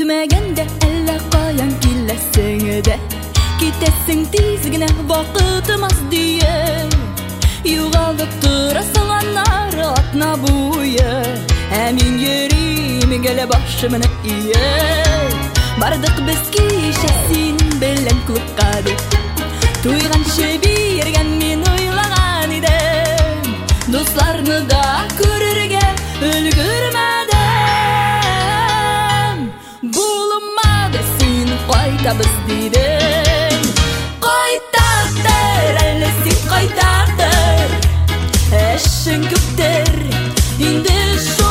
Күтмәгән дә әллә каян киләсең дә. Китәсең тиз генә вакытымас дие. Югалып торасың аннар атна буе. Ә мин йөрим гәлә башымны ие. Бардык без кишә син белән күп кадәр. Du bist dir, weit taxt, erinnerst dich, weit taxt. Es schön gut dir in der so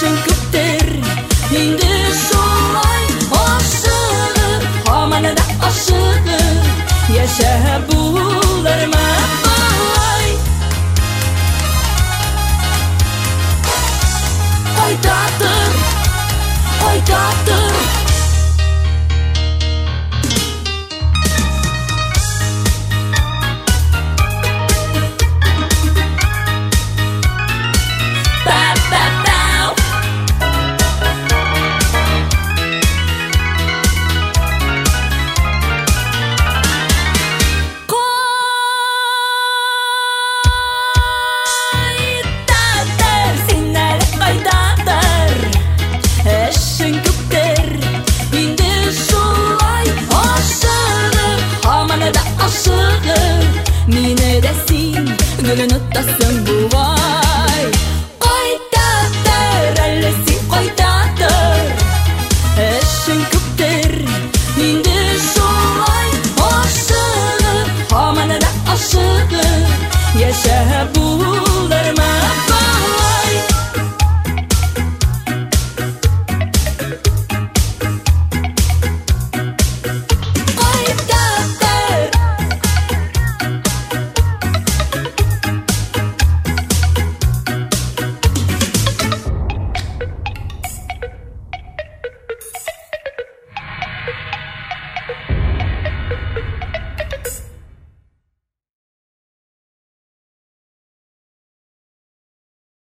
Sen küptür Hindi niin so'ray Osıgı Hamanada asıgı Yaşa bular mabay Oytatır Oytatır Ne ne desin, ne ne notasyon bu ay. Ayta der alu 50 tadır. Aşınqter, in яша